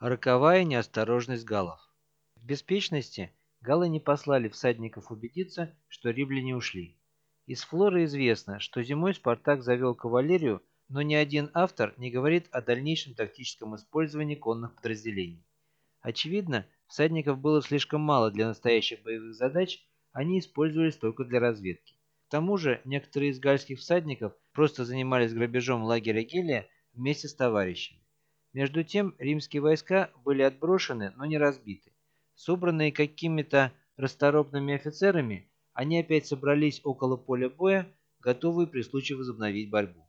Роковая неосторожность галлов. В беспечности галлы не послали всадников убедиться, что римляне ушли. Из флоры известно, что зимой Спартак завел кавалерию, но ни один автор не говорит о дальнейшем тактическом использовании конных подразделений. Очевидно, всадников было слишком мало для настоящих боевых задач, они использовались только для разведки. К тому же, некоторые из гальских всадников просто занимались грабежом лагеря Гелия вместе с товарищами. Между тем, римские войска были отброшены, но не разбиты. Собранные какими-то расторопными офицерами, они опять собрались около поля боя, готовые при случае возобновить борьбу.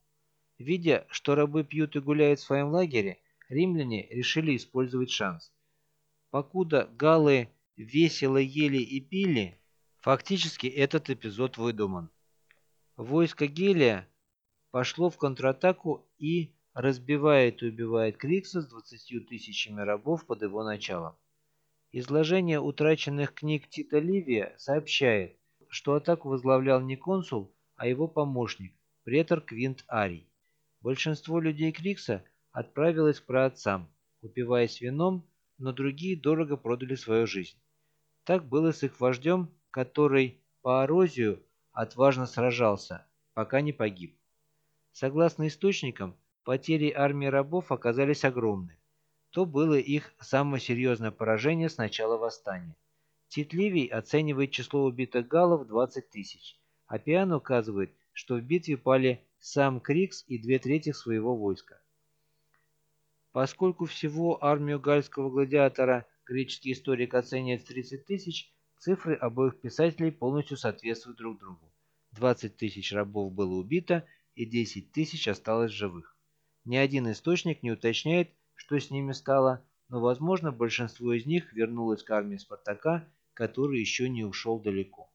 Видя, что рабы пьют и гуляют в своем лагере, римляне решили использовать шанс. Покуда галлы весело ели и пили, фактически этот эпизод выдуман. Войско Гелия пошло в контратаку и разбивает и убивает Крикса с 20 тысячами рабов под его началом. Изложение утраченных книг Тита Ливия сообщает, что атаку возглавлял не консул, а его помощник, претор Квинт Арий. Большинство людей Крикса отправилось к праотцам, упиваясь вином, но другие дорого продали свою жизнь. Так было с их вождем, который по Орозию отважно сражался, пока не погиб. Согласно источникам, потери армии рабов оказались огромны. То было их самое серьезное поражение с начала восстания. Тит оценивает число убитых галлов 20 тысяч, а Пиан указывает, что в битве пали сам Крикс и две трети своего войска. Поскольку всего армию гальского гладиатора греческий историк оценивает в 30 тысяч, цифры обоих писателей полностью соответствуют друг другу. 20 тысяч рабов было убито и 10 тысяч осталось живых. Ни один источник не уточняет, что с ними стало, но, возможно, большинство из них вернулось к армии Спартака, который еще не ушел далеко.